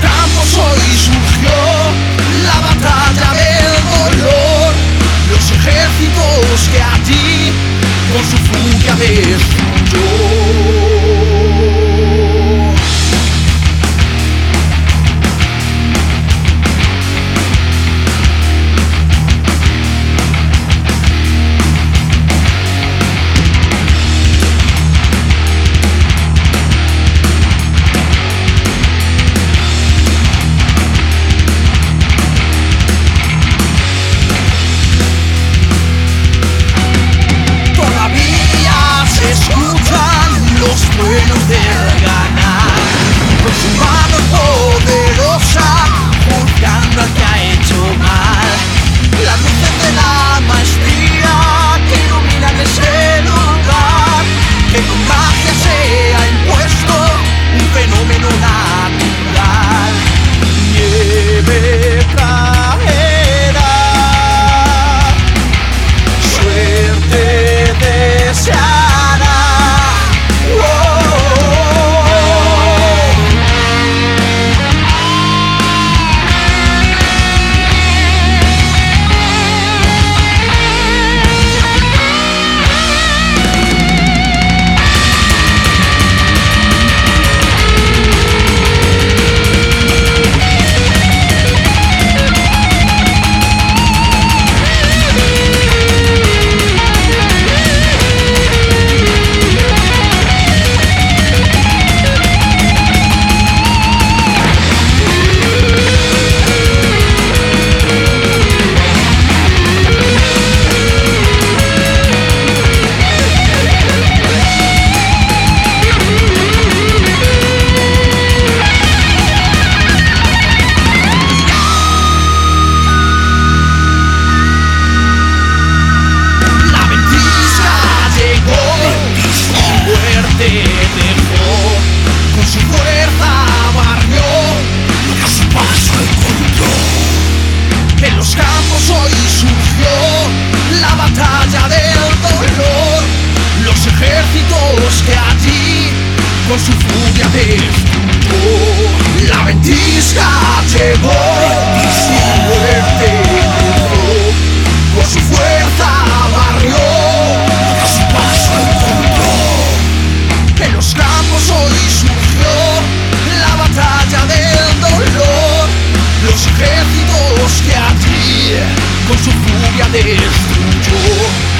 campos hoy surgió la batalla del dolor. Los ejércitos que allí con su furia destruyó. Batalla del dolor, los ejércitos que allí con su furia destruyó. La ventisca llegó, su muerte con su fuerza barrió a su paso encontró. En los campos hoy surgió la batalla del dolor, los ejércitos que allí com su furia de.